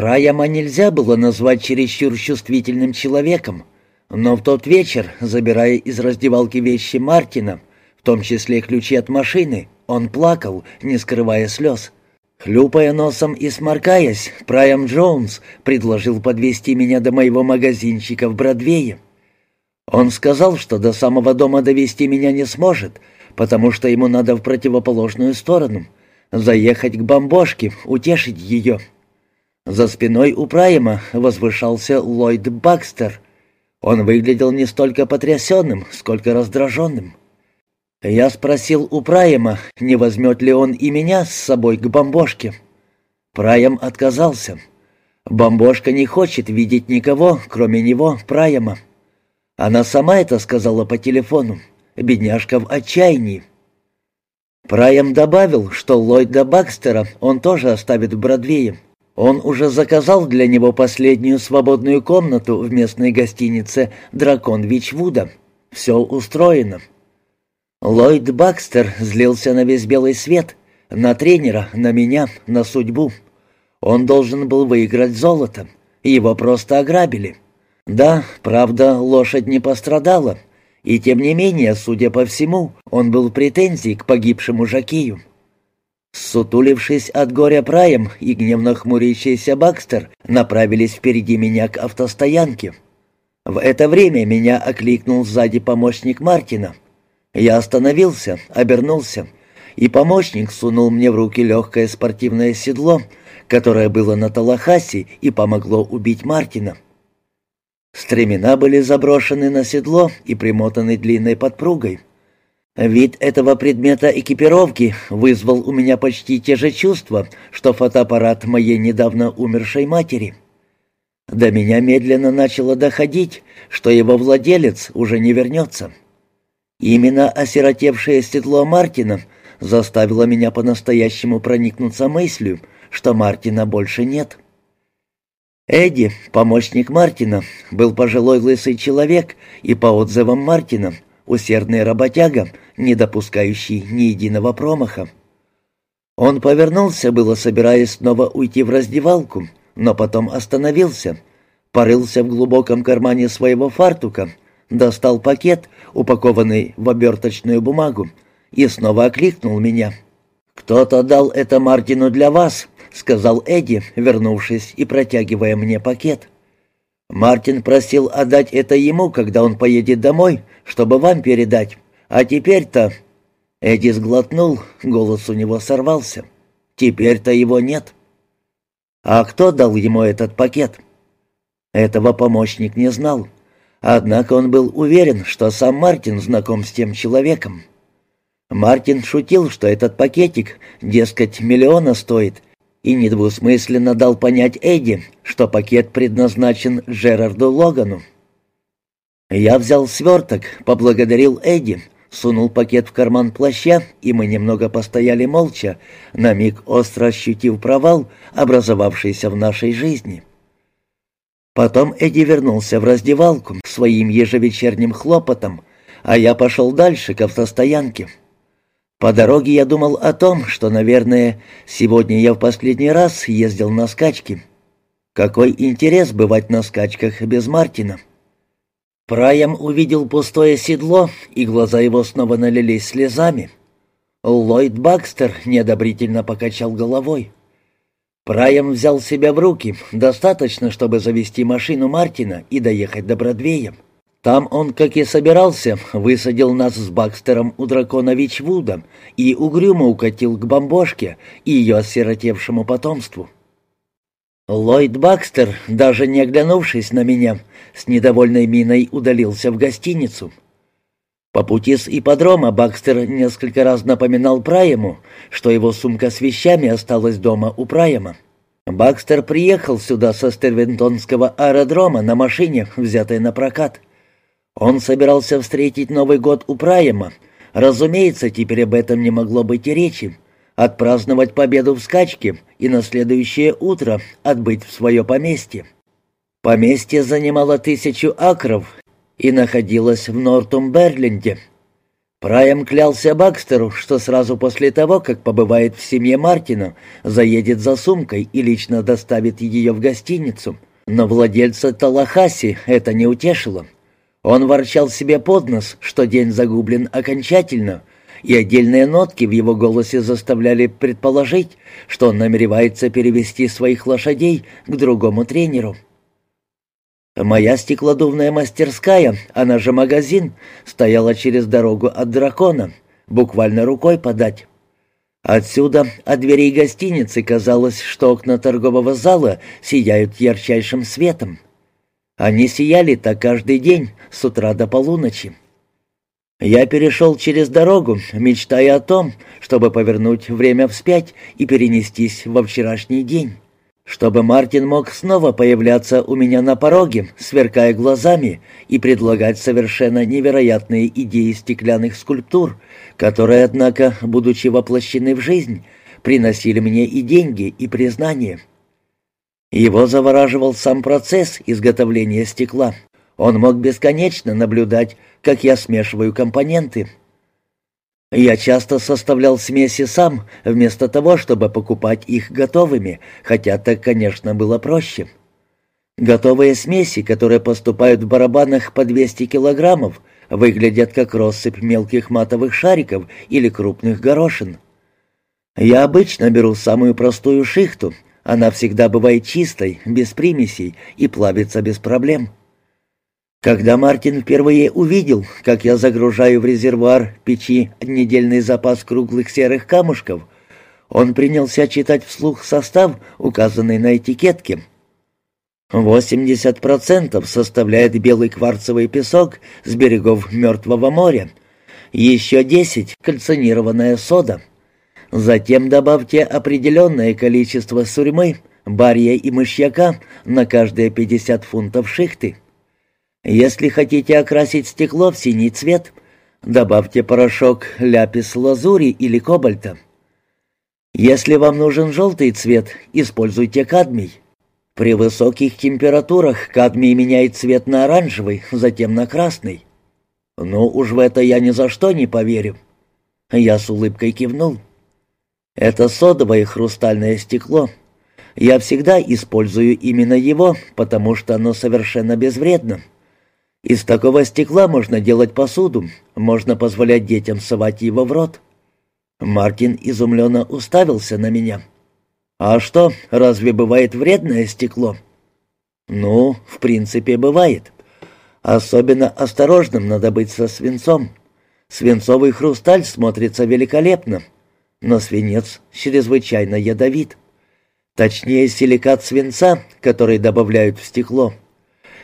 Праяма нельзя было назвать чересчур чувствительным человеком, но в тот вечер, забирая из раздевалки вещи Мартина, в том числе ключи от машины, он плакал, не скрывая слез. Хлюпая носом и сморкаясь, Прайам Джонс предложил подвести меня до моего магазинчика в Бродвее. Он сказал, что до самого дома довести меня не сможет, потому что ему надо в противоположную сторону, заехать к бомбошке, утешить ее. За спиной у Прайма возвышался Ллойд Бакстер. Он выглядел не столько потрясенным, сколько раздраженным. Я спросил у Прайма, не возьмет ли он и меня с собой к бомбошке. Прайм отказался. Бомбошка не хочет видеть никого, кроме него, Прайма. Она сама это сказала по телефону. Бедняжка в отчаянии. Прайм добавил, что Ллойда Бакстера он тоже оставит в Бродвее. Он уже заказал для него последнюю свободную комнату в местной гостинице «Дракон Вичвуда». Все устроено. Ллойд Бакстер злился на весь белый свет, на тренера, на меня, на судьбу. Он должен был выиграть золото. Его просто ограбили. Да, правда, лошадь не пострадала. И тем не менее, судя по всему, он был в претензии к погибшему Жакию. Сутулившись от горя праем и гневно хмурящийся Бакстер направились впереди меня к автостоянке. В это время меня окликнул сзади помощник Мартина. Я остановился, обернулся, и помощник сунул мне в руки легкое спортивное седло, которое было на Талахасе и помогло убить Мартина. Стремена были заброшены на седло и примотаны длинной подпругой. Вид этого предмета экипировки вызвал у меня почти те же чувства, что фотоаппарат моей недавно умершей матери. До меня медленно начало доходить, что его владелец уже не вернется. Именно осиротевшее седло Мартина заставило меня по-настоящему проникнуться мыслью, что Мартина больше нет. Эдди, помощник Мартина, был пожилой лысый человек и, по отзывам Мартина, усердный работяга, не допускающий ни единого промаха. Он повернулся, было собираясь снова уйти в раздевалку, но потом остановился, порылся в глубоком кармане своего фартука, достал пакет, упакованный в оберточную бумагу, и снова окликнул меня. «Кто-то дал это Мартину для вас», — сказал Эдди, вернувшись и протягивая мне пакет. Мартин просил отдать это ему, когда он поедет домой, чтобы вам передать. А теперь-то...» Эдди сглотнул, голос у него сорвался. «Теперь-то его нет». «А кто дал ему этот пакет?» Этого помощник не знал. Однако он был уверен, что сам Мартин знаком с тем человеком. Мартин шутил, что этот пакетик, дескать, миллиона стоит, и недвусмысленно дал понять Эдди, что пакет предназначен Джерарду Логану. Я взял сверток, поблагодарил Эдди, сунул пакет в карман плаща, и мы немного постояли молча, на миг остро ощутив провал, образовавшийся в нашей жизни. Потом Эдди вернулся в раздевалку своим ежевечерним хлопотом, а я пошел дальше к автостоянке. По дороге я думал о том, что, наверное, сегодня я в последний раз ездил на скачки. Какой интерес бывать на скачках без Мартина? Прайм увидел пустое седло, и глаза его снова налились слезами. Ллойд Бакстер неодобрительно покачал головой. Прайм взял себя в руки, достаточно, чтобы завести машину Мартина и доехать до Бродвея. Там он, как и собирался, высадил нас с Бакстером у дракона Вичвуда и угрюмо укатил к бомбошке и ее осиротевшему потомству. Ллойд Бакстер, даже не оглянувшись на меня, с недовольной миной удалился в гостиницу. По пути с ипподрома Бакстер несколько раз напоминал Прайму, что его сумка с вещами осталась дома у Прайма. Бакстер приехал сюда со Стервентонского аэродрома на машине, взятой на прокат. Он собирался встретить Новый год у Прайема. Разумеется, теперь об этом не могло быть и речи. Отпраздновать победу в скачке и на следующее утро отбыть в свое поместье. Поместье занимало тысячу акров и находилось в Нортумберленде. Прайм клялся Бакстеру, что сразу после того, как побывает в семье Мартина, заедет за сумкой и лично доставит ее в гостиницу. Но владельца Талахаси это не утешило. Он ворчал себе под нос, что день загублен окончательно, и отдельные нотки в его голосе заставляли предположить, что он намеревается перевести своих лошадей к другому тренеру. Моя стеклодувная мастерская, она же магазин, стояла через дорогу от дракона, буквально рукой подать. Отсюда, от дверей гостиницы, казалось, что окна торгового зала сияют ярчайшим светом. Они сияли так каждый день, с утра до полуночи. Я перешел через дорогу, мечтая о том, чтобы повернуть время вспять и перенестись во вчерашний день. Чтобы Мартин мог снова появляться у меня на пороге, сверкая глазами, и предлагать совершенно невероятные идеи стеклянных скульптур, которые, однако, будучи воплощены в жизнь, приносили мне и деньги, и признание. Его завораживал сам процесс изготовления стекла. Он мог бесконечно наблюдать, как я смешиваю компоненты. Я часто составлял смеси сам, вместо того, чтобы покупать их готовыми, хотя так, конечно, было проще. Готовые смеси, которые поступают в барабанах по 200 килограммов, выглядят как россыпь мелких матовых шариков или крупных горошин. Я обычно беру самую простую шихту, она всегда бывает чистой, без примесей и плавится без проблем. Когда Мартин впервые увидел, как я загружаю в резервуар печи недельный запас круглых серых камушков, он принялся читать вслух состав, указанный на этикетке. 80% составляет белый кварцевый песок с берегов Мертвого моря, еще 10% — кальцинированная сода. Затем добавьте определенное количество сурьмы, барья и мышьяка на каждые 50 фунтов шихты. Если хотите окрасить стекло в синий цвет, добавьте порошок ляпис-лазури или кобальта. Если вам нужен желтый цвет, используйте кадмий. При высоких температурах кадмий меняет цвет на оранжевый, затем на красный. Ну, уж в это я ни за что не поверю. Я с улыбкой кивнул. Это содовое хрустальное стекло. Я всегда использую именно его, потому что оно совершенно безвредно. Из такого стекла можно делать посуду, можно позволять детям совать его в рот. Мартин изумленно уставился на меня. «А что, разве бывает вредное стекло?» «Ну, в принципе, бывает. Особенно осторожным надо быть со свинцом. Свинцовый хрусталь смотрится великолепно, но свинец чрезвычайно ядовит. Точнее, силикат свинца, который добавляют в стекло —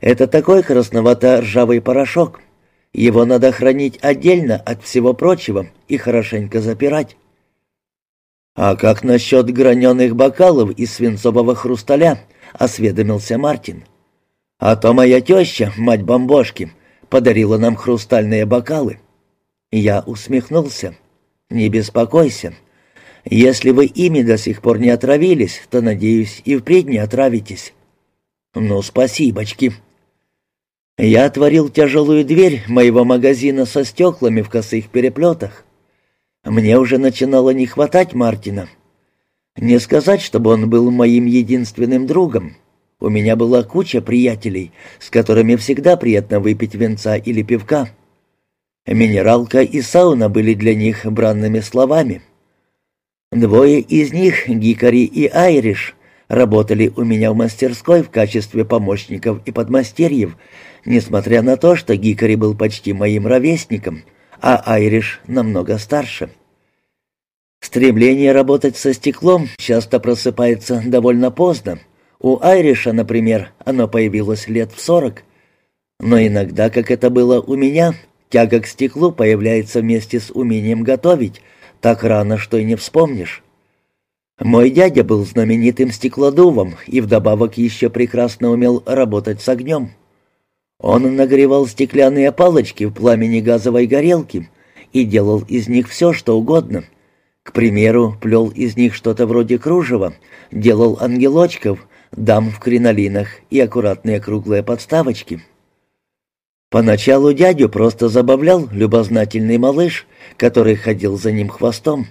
это такой красновато-ржавый порошок. Его надо хранить отдельно от всего прочего и хорошенько запирать. «А как насчет граненых бокалов из свинцового хрусталя?» — осведомился Мартин. «А то моя теща, мать бомбошки, подарила нам хрустальные бокалы». Я усмехнулся. «Не беспокойся. Если вы ими до сих пор не отравились, то, надеюсь, и впредь не отравитесь». «Ну, спасибочки», я отворил тяжелую дверь моего магазина со стеклами в косых переплетах. Мне уже начинало не хватать Мартина. Не сказать, чтобы он был моим единственным другом. У меня была куча приятелей, с которыми всегда приятно выпить венца или пивка. Минералка и сауна были для них бранными словами. Двое из них, Гикари и Айриш, работали у меня в мастерской в качестве помощников и подмастерьев, несмотря на то, что Гикари был почти моим ровесником, а Айриш намного старше. Стремление работать со стеклом часто просыпается довольно поздно. У Айриша, например, оно появилось лет в сорок. Но иногда, как это было у меня, тяга к стеклу появляется вместе с умением готовить, так рано, что и не вспомнишь. Мой дядя был знаменитым стеклодувом и вдобавок еще прекрасно умел работать с огнем. Он нагревал стеклянные палочки в пламени газовой горелки и делал из них все, что угодно. К примеру, плел из них что-то вроде кружева, делал ангелочков, дам в кринолинах и аккуратные круглые подставочки. Поначалу дядю просто забавлял любознательный малыш, который ходил за ним хвостом.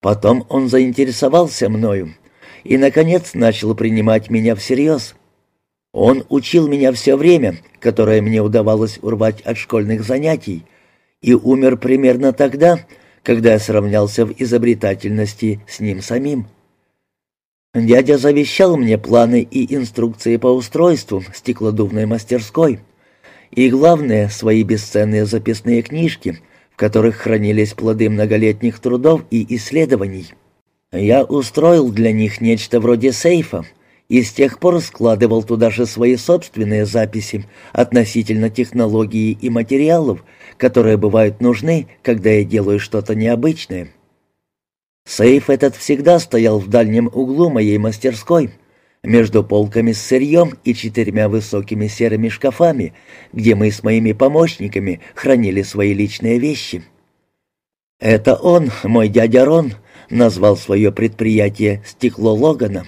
Потом он заинтересовался мною и, наконец, начал принимать меня всерьез. Он учил меня все время, которое мне удавалось урвать от школьных занятий, и умер примерно тогда, когда я сравнялся в изобретательности с ним самим. Дядя завещал мне планы и инструкции по устройству стеклодувной мастерской и, главное, свои бесценные записные книжки, которых хранились плоды многолетних трудов и исследований. Я устроил для них нечто вроде сейфа, и с тех пор складывал туда же свои собственные записи относительно технологии и материалов, которые бывают нужны, когда я делаю что-то необычное. Сейф этот всегда стоял в дальнем углу моей мастерской, между полками с сырьем и четырьмя высокими серыми шкафами, где мы с моими помощниками хранили свои личные вещи. Это он, мой дядя Рон, назвал свое предприятие «Стекло Логана».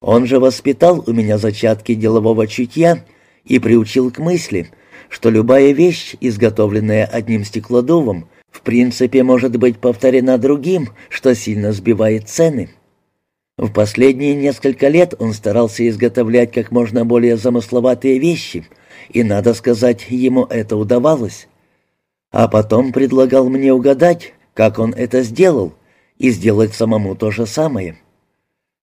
Он же воспитал у меня зачатки делового чутья и приучил к мысли, что любая вещь, изготовленная одним стеклодувом, в принципе может быть повторена другим, что сильно сбивает цены. В последние несколько лет он старался изготовлять как можно более замысловатые вещи, и, надо сказать, ему это удавалось. А потом предлагал мне угадать, как он это сделал, и сделать самому то же самое.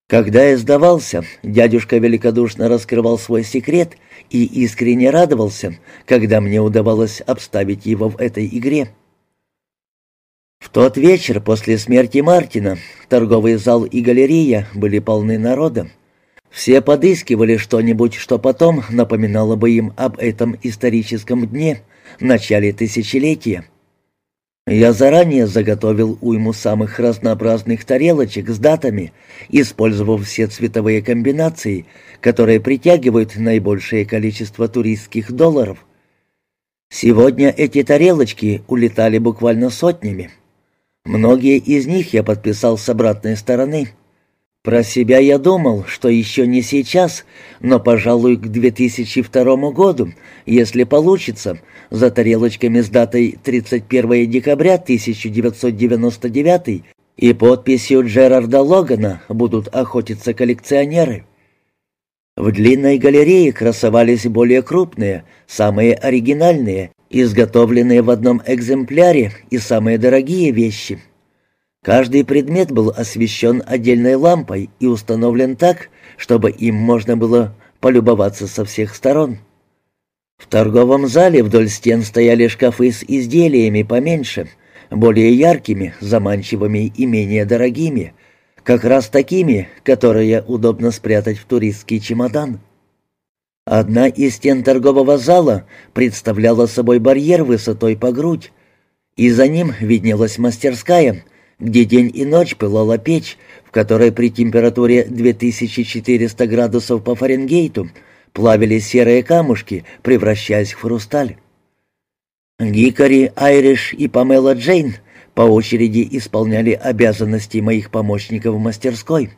Когда я сдавался, дядюшка великодушно раскрывал свой секрет и искренне радовался, когда мне удавалось обставить его в этой игре. Тот вечер после смерти Мартина торговый зал и галерея были полны народа. Все подыскивали что-нибудь, что потом напоминало бы им об этом историческом дне, начале тысячелетия. Я заранее заготовил уйму самых разнообразных тарелочек с датами, использовав все цветовые комбинации, которые притягивают наибольшее количество туристских долларов. Сегодня эти тарелочки улетали буквально сотнями. Многие из них я подписал с обратной стороны. Про себя я думал, что еще не сейчас, но, пожалуй, к 2002 году, если получится — за тарелочками с датой 31 декабря 1999 и подписью Джерарда Логана будут охотиться коллекционеры. В длинной галерее красовались более крупные, самые оригинальные, изготовленные в одном экземпляре и самые дорогие вещи. Каждый предмет был освещен отдельной лампой и установлен так, чтобы им можно было полюбоваться со всех сторон. В торговом зале вдоль стен стояли шкафы с изделиями поменьше, более яркими, заманчивыми и менее дорогими, как раз такими, которые удобно спрятать в туристский чемодан. Одна из стен торгового зала представляла собой барьер высотой по грудь, и за ним виднелась мастерская, где день и ночь пылала печь, в которой при температуре 2400 градусов по Фаренгейту плавили серые камушки, превращаясь в хрусталь. Гикари, Айриш и Памела Джейн по очереди исполняли обязанности моих помощников в мастерской.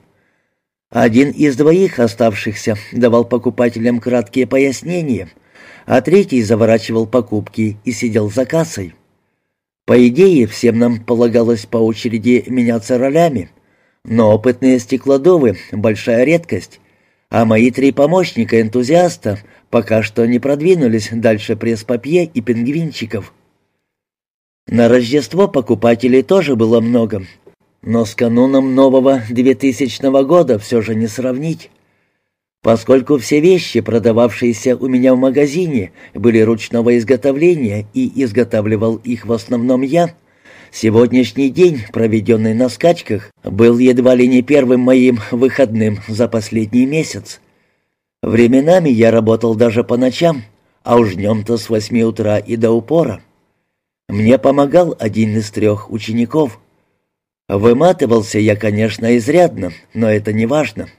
Один из двоих оставшихся давал покупателям краткие пояснения, а третий заворачивал покупки и сидел за кассой. По идее, всем нам полагалось по очереди меняться ролями, но опытные стеклодувы — большая редкость, а мои три помощника-энтузиаста пока что не продвинулись дальше пресс-папье и пингвинчиков. На Рождество покупателей тоже было много, но с кануном нового 2000 года все же не сравнить. Поскольку все вещи, продававшиеся у меня в магазине, были ручного изготовления и изготавливал их в основном я — Сегодняшний день, проведенный на скачках, был едва ли не первым моим выходным за последний месяц. Временами я работал даже по ночам, а уж днем-то с восьми утра и до упора. Мне помогал один из трех учеников. Выматывался я, конечно, изрядно, но это не важно.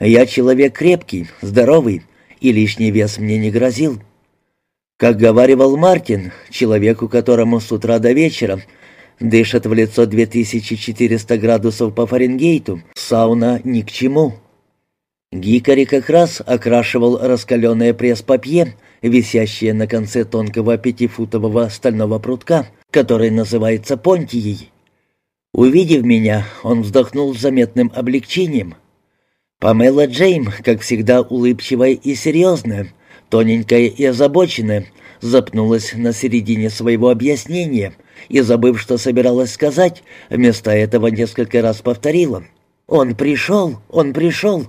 Я человек крепкий, здоровый, и лишний вес мне не грозил. Как говаривал Мартин, человеку, которому с утра до вечера Дышат в лицо 2400 градусов по Фаренгейту. Сауна ни к чему. Гикари как раз окрашивал раскаленное пресс-папье, висящие на конце тонкого пятифутового стального прутка, который называется понтией. Увидев меня, он вздохнул с заметным облегчением. Памела Джейм, как всегда улыбчивая и серьезная, тоненькая и озабоченная, запнулась на середине своего объяснения и, забыв, что собиралась сказать, вместо этого несколько раз повторила. «Он пришел! Он пришел!»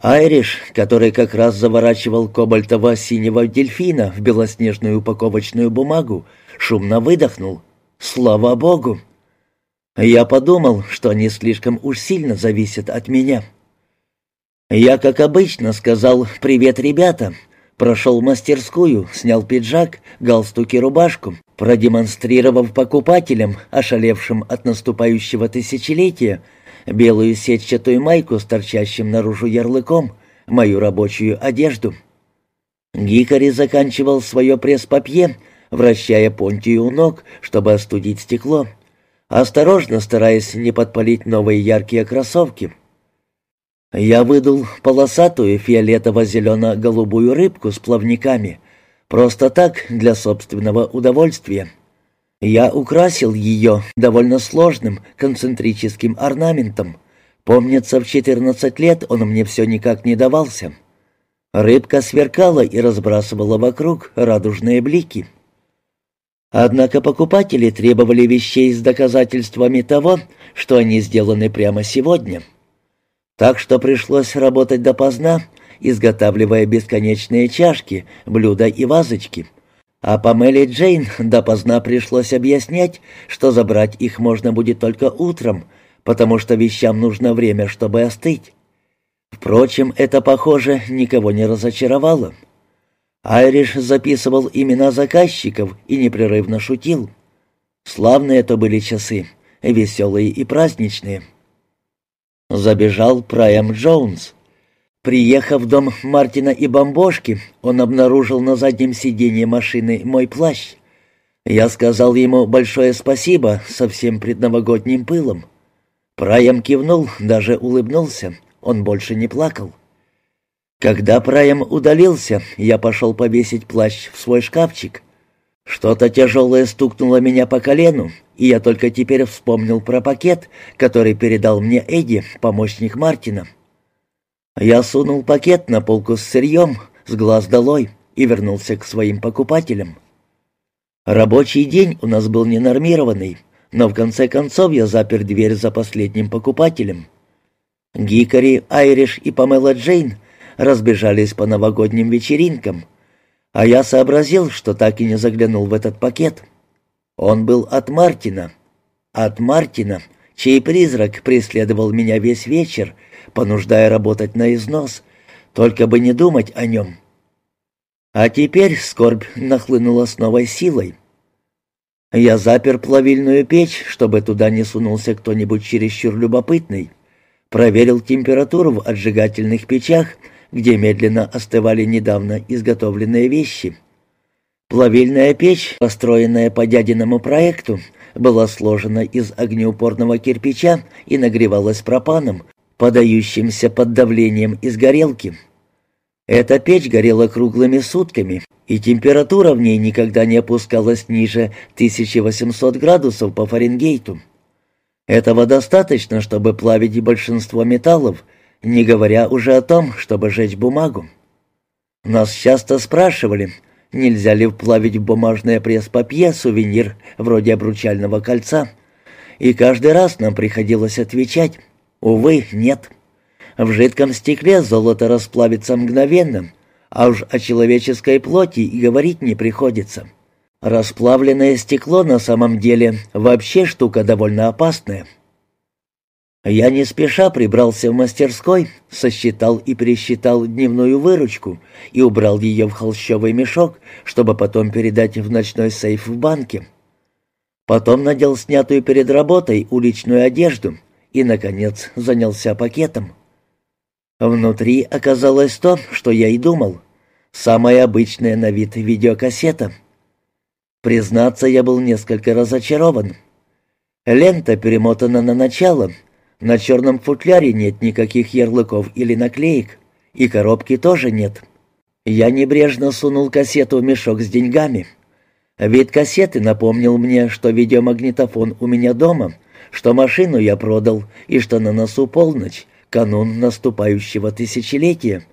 Айриш, который как раз заворачивал кобальтово-синего дельфина в белоснежную упаковочную бумагу, шумно выдохнул. «Слава Богу!» Я подумал, что они слишком уж сильно зависят от меня. Я, как обычно, сказал «Привет, ребята!» Прошел мастерскую, снял пиджак, галстук и рубашку, продемонстрировав покупателям, ошалевшим от наступающего тысячелетия, белую сетчатую майку с торчащим наружу ярлыком, мою рабочую одежду. Гикари заканчивал свое пресс-папье, вращая понтию у ног, чтобы остудить стекло, осторожно стараясь не подпалить новые яркие кроссовки — я выдул полосатую фиолетово-зелено-голубую рыбку с плавниками, просто так, для собственного удовольствия. Я украсил ее довольно сложным концентрическим орнаментом. Помнится, в 14 лет он мне все никак не давался. Рыбка сверкала и разбрасывала вокруг радужные блики. Однако покупатели требовали вещей с доказательствами того, что они сделаны прямо сегодня — так что пришлось работать допоздна, изготавливая бесконечные чашки, блюда и вазочки. А Памеле Джейн допоздна пришлось объяснять, что забрать их можно будет только утром, потому что вещам нужно время, чтобы остыть. Впрочем, это, похоже, никого не разочаровало. Айриш записывал имена заказчиков и непрерывно шутил. Славные это были часы, веселые и праздничные. Забежал Прайм Джонс. Приехав в дом Мартина и Бомбошки, он обнаружил на заднем сиденье машины мой плащ. Я сказал ему большое спасибо со всем предновогодним пылом. Прайм кивнул, даже улыбнулся. Он больше не плакал. Когда Прайм удалился, я пошел повесить плащ в свой шкафчик. Что-то тяжелое стукнуло меня по колену, и я только теперь вспомнил про пакет, который передал мне Эдди, помощник Мартина. Я сунул пакет на полку с сырьем, с глаз долой, и вернулся к своим покупателям. Рабочий день у нас был ненормированный, но в конце концов я запер дверь за последним покупателем. Гикари, Айриш и Памела Джейн разбежались по новогодним вечеринкам — а я сообразил, что так и не заглянул в этот пакет. Он был от Мартина. От Мартина, чей призрак преследовал меня весь вечер, понуждая работать на износ, только бы не думать о нем. А теперь скорбь нахлынула с новой силой. Я запер плавильную печь, чтобы туда не сунулся кто-нибудь чересчур любопытный. Проверил температуру в отжигательных печах — где медленно остывали недавно изготовленные вещи. Плавильная печь, построенная по дядиному проекту, была сложена из огнеупорного кирпича и нагревалась пропаном, подающимся под давлением из горелки. Эта печь горела круглыми сутками, и температура в ней никогда не опускалась ниже 1800 градусов по Фаренгейту. Этого достаточно, чтобы плавить большинство металлов, не говоря уже о том, чтобы жечь бумагу. Нас часто спрашивали, нельзя ли вплавить в бумажное пресс-папье сувенир вроде обручального кольца, и каждый раз нам приходилось отвечать «Увы, нет». В жидком стекле золото расплавится мгновенно, а уж о человеческой плоти и говорить не приходится. Расплавленное стекло на самом деле вообще штука довольно опасная. Я не спеша прибрался в мастерской, сосчитал и пересчитал дневную выручку и убрал ее в холщовый мешок, чтобы потом передать в ночной сейф в банке. Потом надел снятую перед работой уличную одежду и, наконец, занялся пакетом. Внутри оказалось то, что я и думал. Самая обычная на вид видеокассета. Признаться, я был несколько разочарован. Лента перемотана на начало — на черном футляре нет никаких ярлыков или наклеек, и коробки тоже нет. Я небрежно сунул кассету в мешок с деньгами. Вид кассеты напомнил мне, что видеомагнитофон у меня дома, что машину я продал и что на носу полночь, канун наступающего тысячелетия.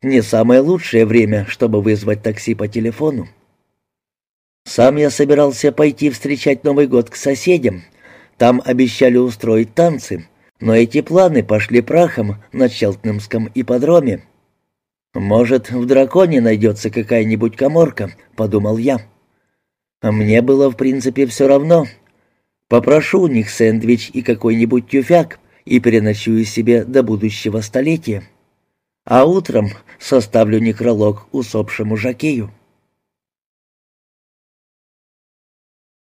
Не самое лучшее время, чтобы вызвать такси по телефону. Сам я собирался пойти встречать Новый год к соседям. Там обещали устроить танцы, но эти планы пошли прахом на Челтнемском ипподроме. «Может, в драконе найдется какая-нибудь коморка», — подумал я. Мне было, в принципе, все равно. Попрошу у них сэндвич и какой-нибудь тюфяк и переночую себе до будущего столетия. А утром составлю некролог усопшему Жакею.